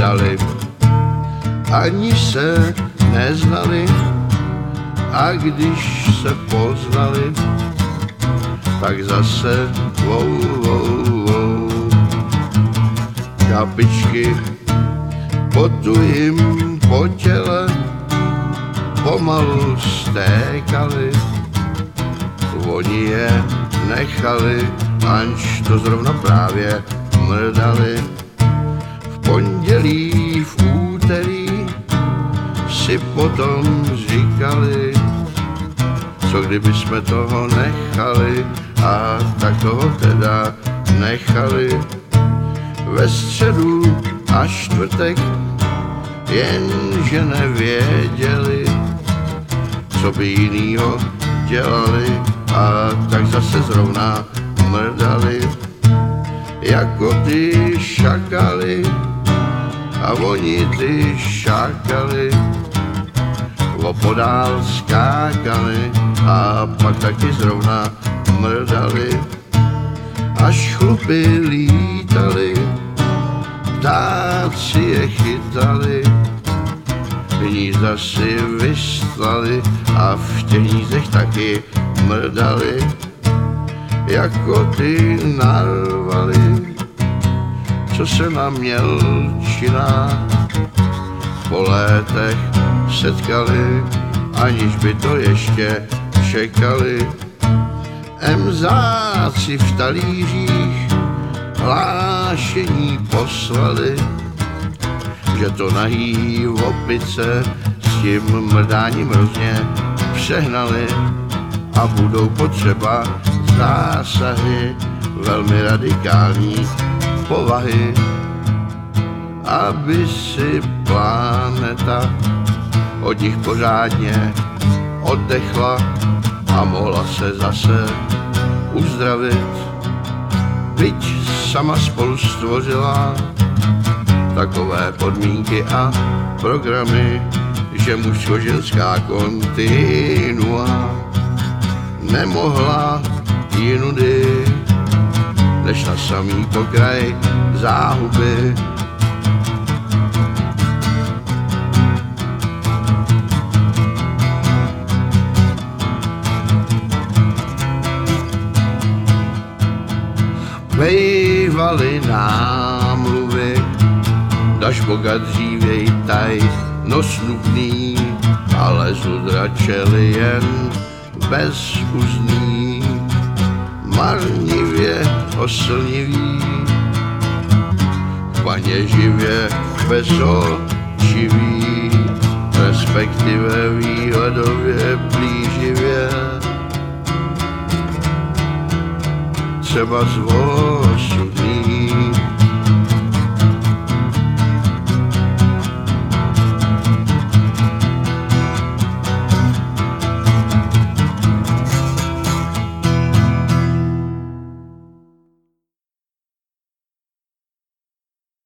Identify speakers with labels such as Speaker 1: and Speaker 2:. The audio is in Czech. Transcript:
Speaker 1: mrdali, ani se neznali, a když se poznali, tak zase wow, wow, wow. Kapičky potu jim po těle pomalu stékaly, oni je nechali, anž to zrovna právě mrdali. Pondělí, v úterý si potom říkali, co kdyby jsme toho nechali a tak toho teda nechali. Ve středu a čtvrtek jenže nevěděli, co by jinýho dělali a tak zase zrovna mrdali jako ty šakaly a oni ty šakaly opodál skákali a pak taky zrovna mrdali. Až chlupy lítali ptáci je chytali hnízda si vyslali a v těch hnízdech taky mrdali, jako ty narvali, co se na mělčinách po létech setkali, aniž by to ještě čekali. Emzáci v talířích hlášení poslali, že to nahý opice s tím mrdáním hrozně přehnali a budou potřeba zásahy velmi radikální povahy, aby si planeta od nich pořádně oddechla a mohla se zase uzdravit. Byť sama spolu stvořila takové podmínky a programy, že mužsko-ženská kontinua nemohla jinudy, než na samý pokraj záhuby. Vejvaly námluvy, daž boga dřívěj taj, no snubný, ale zudračeli jen bezuzný, marnivě oslnivý, paně živě bezočivý, respektive výhledově blíživě. Třeba z